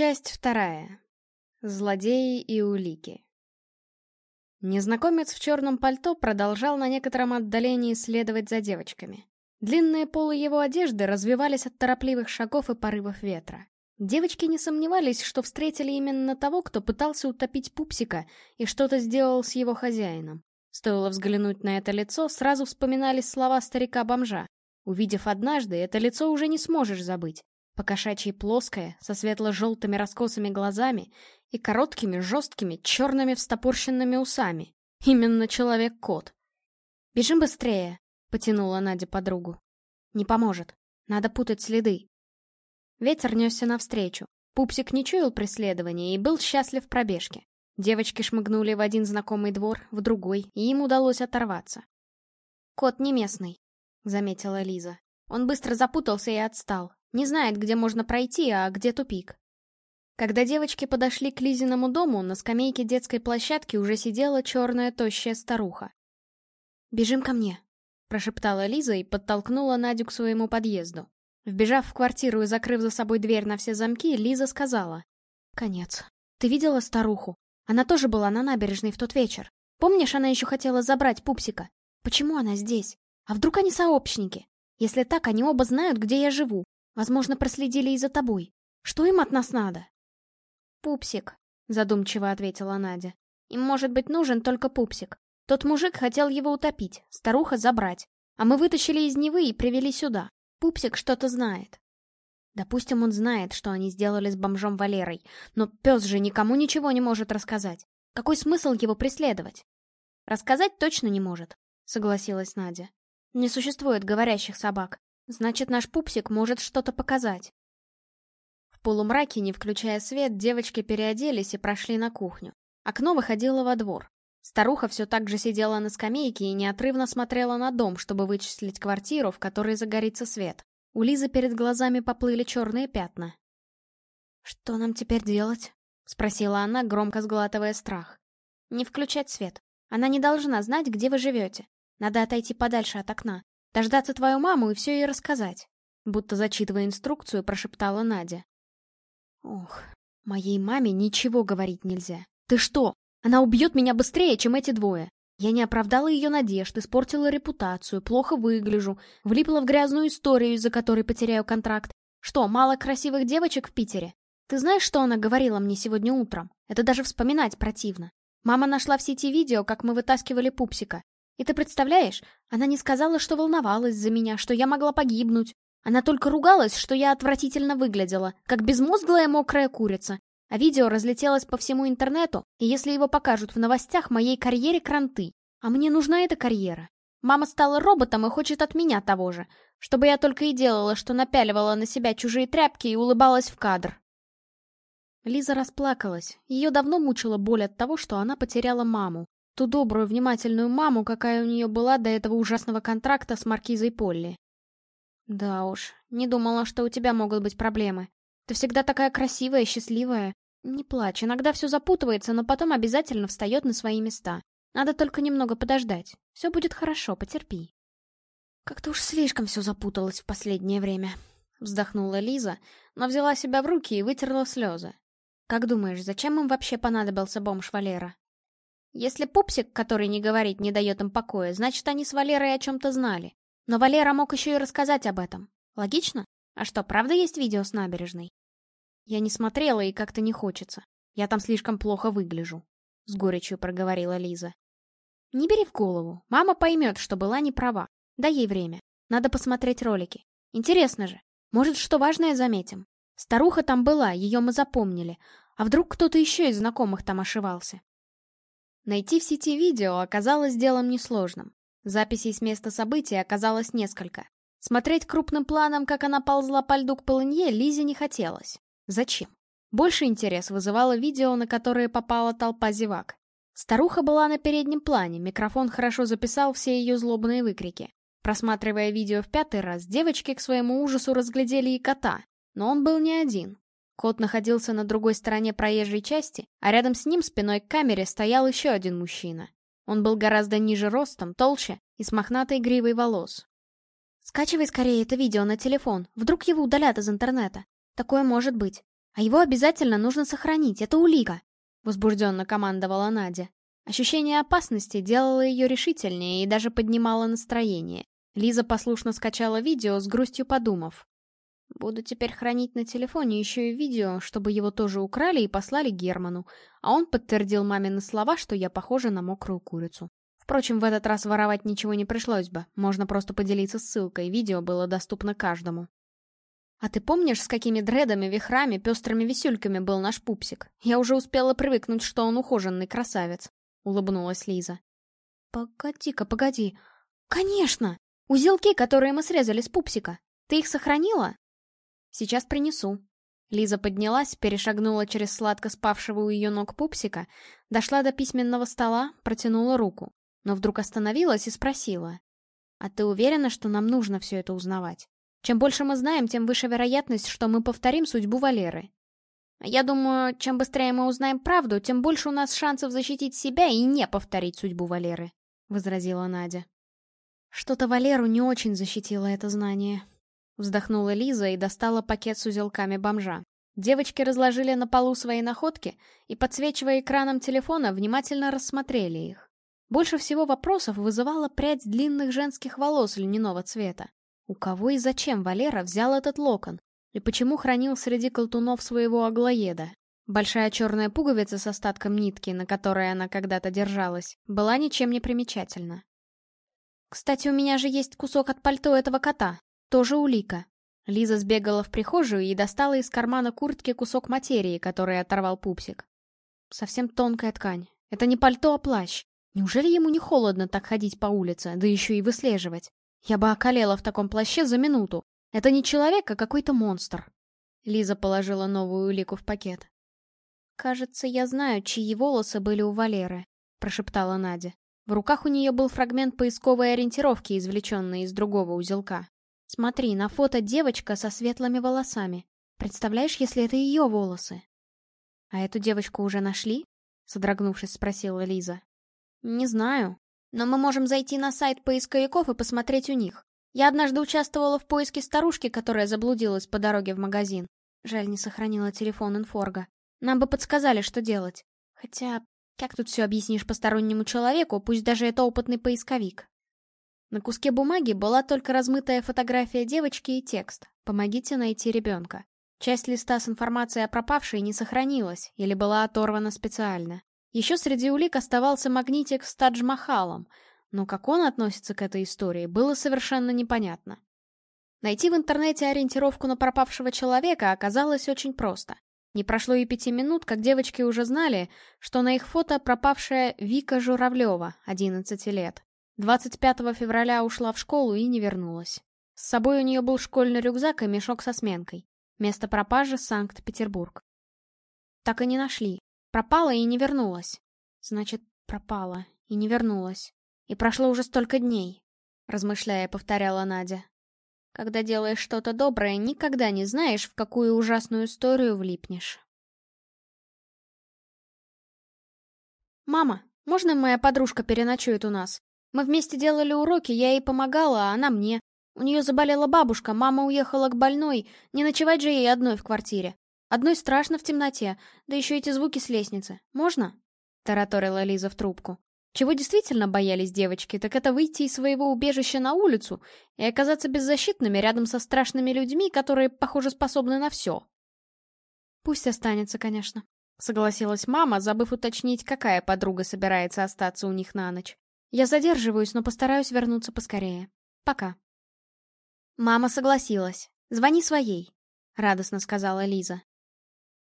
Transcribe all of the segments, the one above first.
Часть вторая. Злодеи и улики. Незнакомец в черном пальто продолжал на некотором отдалении следовать за девочками. Длинные полы его одежды развивались от торопливых шагов и порывов ветра. Девочки не сомневались, что встретили именно того, кто пытался утопить пупсика и что-то сделал с его хозяином. Стоило взглянуть на это лицо, сразу вспоминались слова старика-бомжа. Увидев однажды, это лицо уже не сможешь забыть. Покошачьи плоское, со светло-желтыми раскосыми глазами и короткими, жесткими, черными встопорщенными усами. Именно человек-кот. «Бежим быстрее!» — потянула Надя подругу. «Не поможет. Надо путать следы». Ветер несся навстречу. Пупсик не чуял преследования и был счастлив пробежке. Девочки шмыгнули в один знакомый двор, в другой, и им удалось оторваться. «Кот не местный», — заметила Лиза. Он быстро запутался и отстал. Не знает, где можно пройти, а где тупик. Когда девочки подошли к Лизиному дому, на скамейке детской площадки уже сидела черная тощая старуха. «Бежим ко мне», — прошептала Лиза и подтолкнула Надю к своему подъезду. Вбежав в квартиру и закрыв за собой дверь на все замки, Лиза сказала. «Конец. Ты видела старуху? Она тоже была на набережной в тот вечер. Помнишь, она еще хотела забрать пупсика? Почему она здесь? А вдруг они сообщники? Если так, они оба знают, где я живу. Возможно, проследили и за тобой. Что им от нас надо?» «Пупсик», — задумчиво ответила Надя. «Им может быть нужен только пупсик. Тот мужик хотел его утопить, старуха забрать. А мы вытащили из Невы и привели сюда. Пупсик что-то знает. Допустим, он знает, что они сделали с бомжом Валерой, но пес же никому ничего не может рассказать. Какой смысл его преследовать? Рассказать точно не может, согласилась Надя. Не существует говорящих собак. Значит, наш пупсик может что-то показать. В полумраке, не включая свет, девочки переоделись и прошли на кухню. Окно выходило во двор. Старуха все так же сидела на скамейке и неотрывно смотрела на дом, чтобы вычислить квартиру, в которой загорится свет. У Лизы перед глазами поплыли черные пятна. «Что нам теперь делать?» — спросила она, громко сглатывая страх. «Не включать свет. Она не должна знать, где вы живете. Надо отойти подальше от окна. Дождаться твою маму и все ей рассказать». Будто зачитывая инструкцию, прошептала Надя. «Ох, моей маме ничего говорить нельзя. Ты что, она убьет меня быстрее, чем эти двое. Я не оправдала ее надежд, испортила репутацию, плохо выгляжу, влипла в грязную историю, из-за которой потеряю контракт. Что, мало красивых девочек в Питере? Ты знаешь, что она говорила мне сегодня утром? Это даже вспоминать противно. Мама нашла в сети видео, как мы вытаскивали пупсика. И ты представляешь, она не сказала, что волновалась за меня, что я могла погибнуть. Она только ругалась, что я отвратительно выглядела, как безмозглая мокрая курица, а видео разлетелось по всему интернету, и если его покажут в новостях, моей карьере кранты. А мне нужна эта карьера. Мама стала роботом и хочет от меня того же, чтобы я только и делала, что напяливала на себя чужие тряпки и улыбалась в кадр. Лиза расплакалась. Ее давно мучила боль от того, что она потеряла маму. Ту добрую, внимательную маму, какая у нее была до этого ужасного контракта с маркизой Полли. Да уж, не думала, что у тебя могут быть проблемы. Ты всегда такая красивая, счастливая. Не плачь, иногда все запутывается, но потом обязательно встает на свои места. Надо только немного подождать. Все будет хорошо, потерпи. Как-то уж слишком все запуталось в последнее время. Вздохнула Лиза, но взяла себя в руки и вытерла слезы. Как думаешь, зачем им вообще понадобился бомж Валера? Если пупсик, который не говорит, не дает им покоя, значит, они с Валерой о чем-то знали. Но Валера мог еще и рассказать об этом. Логично? А что, правда есть видео с набережной? Я не смотрела и как-то не хочется. Я там слишком плохо выгляжу. С горечью проговорила Лиза. Не бери в голову. Мама поймет, что была не права. Дай ей время. Надо посмотреть ролики. Интересно же. Может, что важное заметим. Старуха там была, ее мы запомнили. А вдруг кто-то еще из знакомых там ошивался? Найти в сети видео оказалось делом несложным. Записей с места событий оказалось несколько. Смотреть крупным планом, как она ползла по льду к полынье, Лизе не хотелось. Зачем? Больше интерес вызывало видео, на которое попала толпа зевак. Старуха была на переднем плане, микрофон хорошо записал все ее злобные выкрики. Просматривая видео в пятый раз, девочки к своему ужасу разглядели и кота, но он был не один. Кот находился на другой стороне проезжей части, а рядом с ним спиной к камере стоял еще один мужчина. Он был гораздо ниже ростом, толще и с мохнатой гривой волос. Скачивай скорее это видео на телефон, вдруг его удалят из интернета. Такое может быть. А его обязательно нужно сохранить, это улика!» — возбужденно командовала Надя. Ощущение опасности делало ее решительнее и даже поднимало настроение. Лиза послушно скачала видео, с грустью подумав. Буду теперь хранить на телефоне еще и видео, чтобы его тоже украли и послали Герману, а он подтвердил мамины слова, что я похожа на мокрую курицу. Впрочем, в этот раз воровать ничего не пришлось бы, можно просто поделиться ссылкой, видео было доступно каждому. «А ты помнишь, с какими дредами, вихрами, пестрыми висюльками был наш пупсик? Я уже успела привыкнуть, что он ухоженный красавец», — улыбнулась Лиза. «Погоди-ка, погоди. Конечно! Узелки, которые мы срезали с пупсика. Ты их сохранила?» Сейчас принесу». Лиза поднялась, перешагнула через сладко спавшего у ее ног пупсика, дошла до письменного стола, протянула руку, но вдруг остановилась и спросила. «А ты уверена, что нам нужно все это узнавать? Чем больше мы знаем, тем выше вероятность, что мы повторим судьбу Валеры. Я думаю, чем быстрее мы узнаем правду, тем больше у нас шансов защитить себя и не повторить судьбу Валеры», — возразила Надя. Что-то Валеру не очень защитило это знание. Вздохнула Лиза и достала пакет с узелками бомжа. Девочки разложили на полу свои находки и, подсвечивая экраном телефона, внимательно рассмотрели их. Больше всего вопросов вызывала прядь длинных женских волос льняного цвета. У кого и зачем Валера взял этот локон? И почему хранил среди колтунов своего аглоеда? Большая черная пуговица с остатком нитки, на которой она когда-то держалась, была ничем не примечательна. «Кстати, у меня же есть кусок от пальто этого кота», тоже улика. Лиза сбегала в прихожую и достала из кармана куртки кусок материи, который оторвал пупсик. Совсем тонкая ткань. Это не пальто, а плащ. Неужели ему не холодно так ходить по улице, да еще и выслеживать? Я бы околела в таком плаще за минуту. Это не человек, а какой-то монстр. Лиза положила новую улику в пакет. «Кажется, я знаю, чьи волосы были у Валеры», — прошептала Надя. В руках у нее был фрагмент поисковой ориентировки, извлеченный из другого узелка. Смотри, на фото девочка со светлыми волосами. Представляешь, если это ее волосы? А эту девочку уже нашли? Содрогнувшись, спросила Лиза. Не знаю. Но мы можем зайти на сайт поисковиков и посмотреть у них. Я однажды участвовала в поиске старушки, которая заблудилась по дороге в магазин. Жаль, не сохранила телефон инфорга. Нам бы подсказали, что делать. Хотя, как тут все объяснишь постороннему человеку, пусть даже это опытный поисковик? На куске бумаги была только размытая фотография девочки и текст «Помогите найти ребенка». Часть листа с информацией о пропавшей не сохранилась или была оторвана специально. Еще среди улик оставался магнитик с Тадж-Махалом, но как он относится к этой истории, было совершенно непонятно. Найти в интернете ориентировку на пропавшего человека оказалось очень просто. Не прошло и пяти минут, как девочки уже знали, что на их фото пропавшая Вика Журавлева, 11 лет. 25 февраля ушла в школу и не вернулась. С собой у нее был школьный рюкзак и мешок со сменкой. Место пропажи — Санкт-Петербург. Так и не нашли. Пропала и не вернулась. Значит, пропала и не вернулась. И прошло уже столько дней, размышляя, повторяла Надя. Когда делаешь что-то доброе, никогда не знаешь, в какую ужасную историю влипнешь. «Мама, можно моя подружка переночует у нас? Мы вместе делали уроки, я ей помогала, а она мне. У нее заболела бабушка, мама уехала к больной, не ночевать же ей одной в квартире. Одной страшно в темноте, да еще эти звуки с лестницы. Можно?» Тараторила Лиза в трубку. Чего действительно боялись девочки, так это выйти из своего убежища на улицу и оказаться беззащитными рядом со страшными людьми, которые, похоже, способны на все. Пусть останется, конечно. Согласилась мама, забыв уточнить, какая подруга собирается остаться у них на ночь. Я задерживаюсь, но постараюсь вернуться поскорее. Пока. Мама согласилась. Звони своей, радостно сказала Лиза.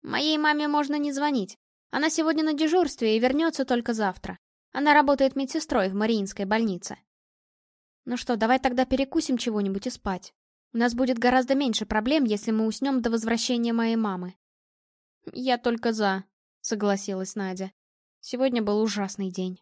Моей маме можно не звонить. Она сегодня на дежурстве и вернется только завтра. Она работает медсестрой в Мариинской больнице. Ну что, давай тогда перекусим чего-нибудь и спать. У нас будет гораздо меньше проблем, если мы уснем до возвращения моей мамы. Я только за, согласилась Надя. Сегодня был ужасный день.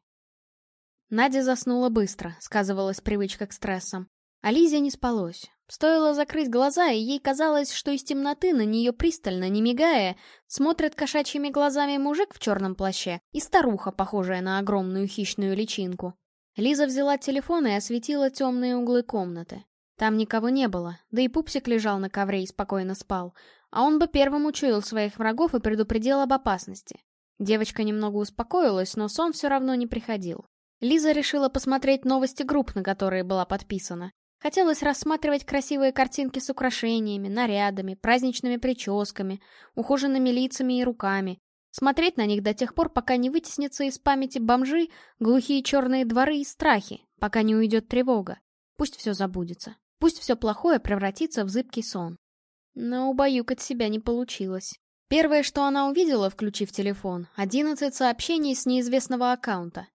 Надя заснула быстро, сказывалась привычка к стрессам. А Лизе не спалось. Стоило закрыть глаза, и ей казалось, что из темноты на нее пристально, не мигая, смотрят кошачьими глазами мужик в черном плаще и старуха, похожая на огромную хищную личинку. Лиза взяла телефон и осветила темные углы комнаты. Там никого не было, да и пупсик лежал на ковре и спокойно спал, а он бы первым учуял своих врагов и предупредил об опасности. Девочка немного успокоилась, но сон все равно не приходил. Лиза решила посмотреть новости групп, на которые была подписана. Хотелось рассматривать красивые картинки с украшениями, нарядами, праздничными прическами, ухоженными лицами и руками. Смотреть на них до тех пор, пока не вытеснятся из памяти бомжи, глухие черные дворы и страхи, пока не уйдет тревога. Пусть все забудется. Пусть все плохое превратится в зыбкий сон. Но убаюкать себя не получилось. Первое, что она увидела, включив телефон, 11 сообщений с неизвестного аккаунта.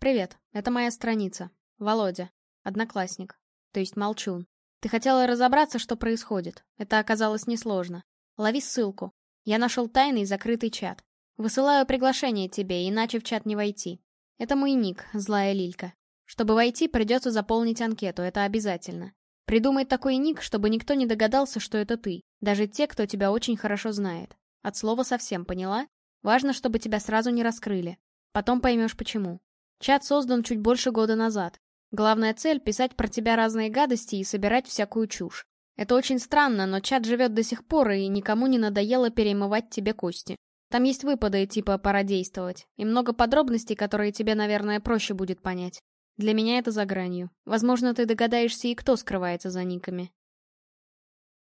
«Привет, это моя страница. Володя. Одноклассник. То есть молчун. Ты хотела разобраться, что происходит. Это оказалось несложно. Лови ссылку. Я нашел тайный закрытый чат. Высылаю приглашение тебе, иначе в чат не войти. Это мой ник, злая лилька. Чтобы войти, придется заполнить анкету, это обязательно. Придумай такой ник, чтобы никто не догадался, что это ты. Даже те, кто тебя очень хорошо знает. От слова совсем, поняла? Важно, чтобы тебя сразу не раскрыли. Потом поймешь почему. Чат создан чуть больше года назад. Главная цель — писать про тебя разные гадости и собирать всякую чушь. Это очень странно, но чат живет до сих пор, и никому не надоело перемывать тебе кости. Там есть выпады типа «пора действовать», и много подробностей, которые тебе, наверное, проще будет понять. Для меня это за гранью. Возможно, ты догадаешься и кто скрывается за никами.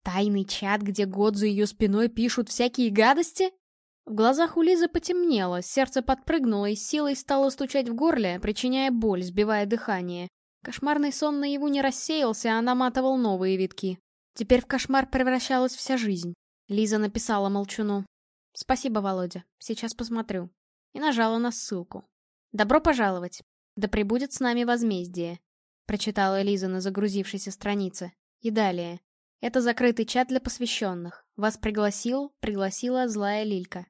Тайный чат, где год за ее спиной пишут всякие гадости? В глазах у Лизы потемнело, сердце подпрыгнуло и силой стало стучать в горле, причиняя боль, сбивая дыхание. Кошмарный сон наяву не рассеялся, а наматывал новые витки. Теперь в кошмар превращалась вся жизнь. Лиза написала молчуну. «Спасибо, Володя, сейчас посмотрю». И нажала на ссылку. «Добро пожаловать. «Да пребудет с нами возмездие», — прочитала Лиза на загрузившейся странице. И далее. «Это закрытый чат для посвященных. Вас пригласил, пригласила злая Лилька».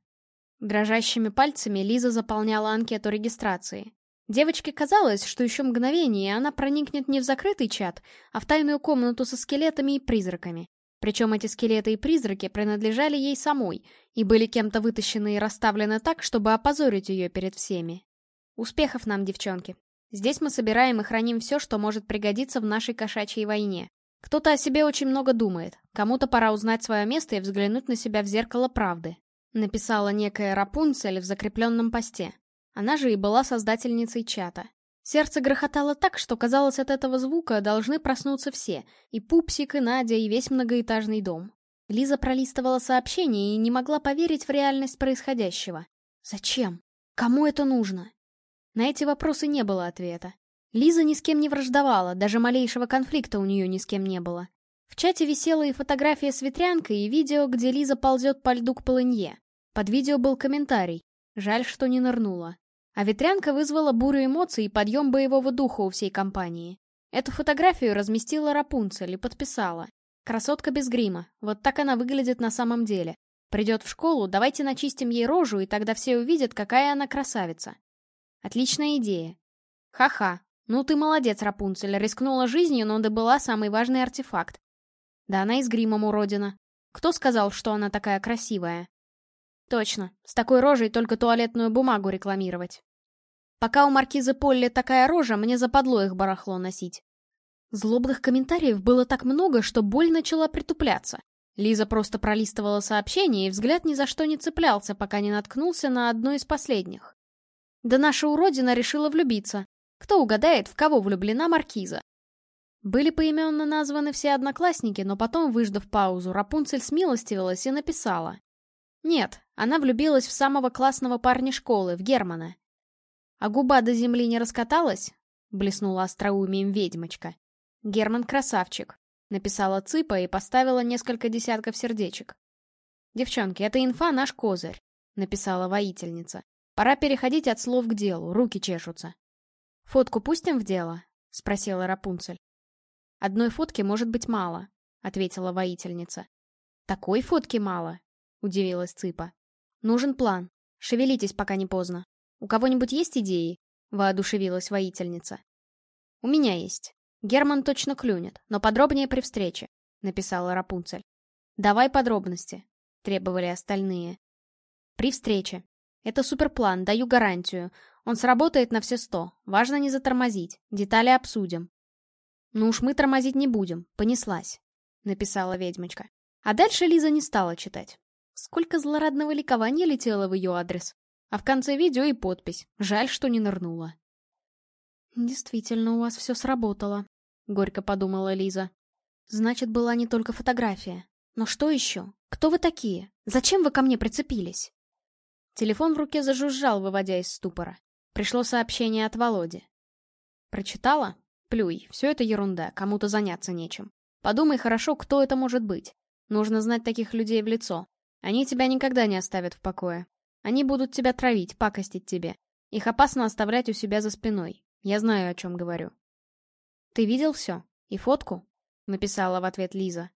Дрожащими пальцами Лиза заполняла анкету регистрации. Девочке казалось, что еще мгновение она проникнет не в закрытый чат, а в тайную комнату со скелетами и призраками. Причем эти скелеты и призраки принадлежали ей самой и были кем-то вытащены и расставлены так, чтобы опозорить ее перед всеми. Успехов нам, девчонки. Здесь мы собираем и храним все, что может пригодиться в нашей кошачьей войне. Кто-то о себе очень много думает, кому-то пора узнать свое место и взглянуть на себя в зеркало правды. Написала некая Рапунцель в закрепленном посте. Она же и была создательницей чата. Сердце грохотало так, что казалось, от этого звука должны проснуться все. И Пупсик, и Надя, и весь многоэтажный дом. Лиза пролистывала сообщения и не могла поверить в реальность происходящего. Зачем? Кому это нужно? На эти вопросы не было ответа. Лиза ни с кем не враждовала, даже малейшего конфликта у нее ни с кем не было. В чате висела и фотография с ветрянкой, и видео, где Лиза ползет по льду к полынье. Под видео был комментарий. Жаль, что не нырнула. А ветрянка вызвала бурю эмоций и подъем боевого духа у всей компании. Эту фотографию разместила Рапунцель и подписала. Красотка без грима. Вот так она выглядит на самом деле. Придет в школу, давайте начистим ей рожу, и тогда все увидят, какая она красавица. Отличная идея. Ха-ха. Ну ты молодец, Рапунцель, рискнула жизнью, но добыла самый важный артефакт. Да она и с гримом уродина. Кто сказал, что она такая красивая? Точно, с такой рожей только туалетную бумагу рекламировать. Пока у маркизы Полли такая рожа, мне западло их барахло носить. Злобных комментариев было так много, что боль начала притупляться. Лиза просто пролистывала сообщения, и взгляд ни за что не цеплялся, пока не наткнулся на одно из последних. Да наша уродина решила влюбиться. Кто угадает, в кого влюблена Маркиза? Были поименно названы все одноклассники, но потом, выждав паузу, Рапунцель смилостивилась и написала. Нет, она влюбилась в самого классного парня школы, в Германа. А губа до земли не раскаталась? Блеснула остроумием ведьмочка. Герман красавчик. Написала Цыпа и поставила несколько десятков сердечек. «Девчонки, это инфа наш козырь», — написала воительница. Пора переходить от слов к делу, руки чешутся. «Фотку пустим в дело?» — спросила Рапунцель. «Одной фотки может быть мало», — ответила воительница. «Такой фотки мало?» — удивилась Цыпа. «Нужен план. Шевелитесь, пока не поздно. У кого-нибудь есть идеи?» — воодушевилась воительница. «У меня есть. Герман точно клюнет, но подробнее при встрече», — написала Рапунцель. «Давай подробности», — требовали остальные. «При встрече», это суперплан, даю гарантию. Он сработает на все сто. Важно не затормозить. Детали обсудим. Ну уж мы тормозить не будем, понеслась», — написала ведьмочка. А дальше Лиза не стала читать. Сколько злорадного ликования летело в ее адрес. А в конце видео и подпись. Жаль, что не нырнула. «Действительно, у вас все сработало», — горько подумала Лиза. «Значит, была не только фотография. Но что еще? Кто вы такие? Зачем вы ко мне прицепились?» Телефон в руке зажужжал, выводя из ступора. Пришло сообщение от Володи. «Прочитала? Плюй, все это ерунда, кому-то заняться нечем. Подумай хорошо, кто это может быть. Нужно знать таких людей в лицо. Они тебя никогда не оставят в покое. Они будут тебя травить, пакостить тебе. Их опасно оставлять у себя за спиной. Я знаю, о чем говорю. «Ты видел все? И фотку?» — написала в ответ Лиза.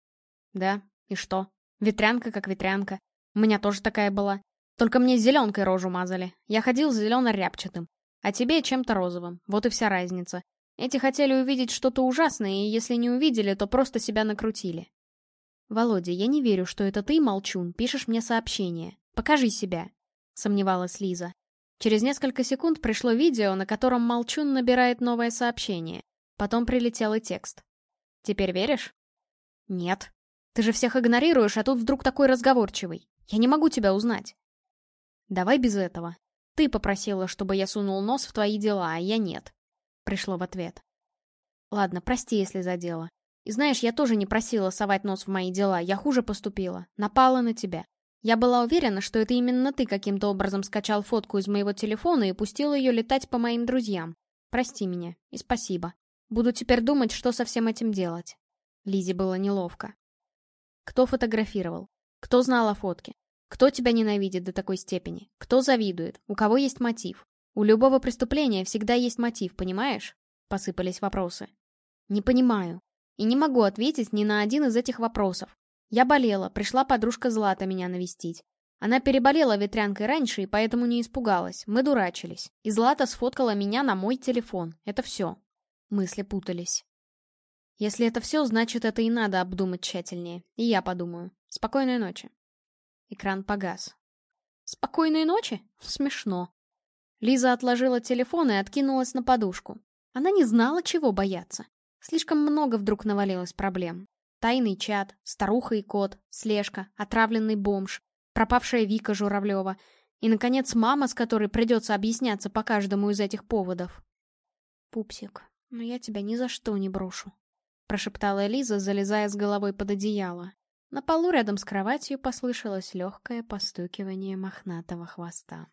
«Да, и что? Ветрянка как ветрянка. У меня тоже такая была. Только мне зеленкой рожу мазали. Я ходил зелено-рябчатым. А тебе чем-то розовым. Вот и вся разница. Эти хотели увидеть что-то ужасное, и если не увидели, то просто себя накрутили. «Володя, я не верю, что это ты, молчун, пишешь мне сообщение. Покажи себя», — сомневалась Лиза. Через несколько секунд пришло видео, на котором молчун набирает новое сообщение. Потом прилетел и текст. «Теперь веришь?» «Нет. Ты же всех игнорируешь, а тут вдруг такой разговорчивый. Я не могу тебя узнать». «Давай без этого. Ты попросила, чтобы я сунул нос в твои дела, а я нет», — пришло в ответ. «Ладно, прости, если задела. И знаешь, я тоже не просила совать нос в мои дела, я хуже поступила. Напала на тебя. Я была уверена, что это именно ты каким-то образом скачал фотку из моего телефона и пустил ее летать по моим друзьям. Прости меня и спасибо. Буду теперь думать, что со всем этим делать. Лизе было неловко. Кто фотографировал? Кто знал о фотке? Кто тебя ненавидит до такой степени? Кто завидует? У кого есть мотив? У любого преступления всегда есть мотив, понимаешь? Посыпались вопросы. Не понимаю. И не могу ответить ни на один из этих вопросов. Я болела, пришла подружка Злата меня навестить. Она переболела ветрянкой раньше и поэтому не испугалась. Мы дурачились. И Злата сфоткала меня на мой телефон. Это все. Мысли путались. Если это все, значит, это и надо обдумать тщательнее. И я подумаю. Спокойной ночи. Экран погас. Спокойной ночи? Смешно. Лиза отложила телефон и откинулась на подушку. Она не знала, чего бояться. Слишком много вдруг навалилось проблем. Тайный чат, старуха и кот, слежка, отравленный бомж, пропавшая Вика Журавлева и, наконец, мама, с которой придется объясняться по каждому из этих поводов. «Пупсик, но я тебя ни за что не брошу», — прошептала Лиза, залезая с головой под одеяло. На полу рядом с кроватью послышалось легкое постукивание мохнатого хвоста.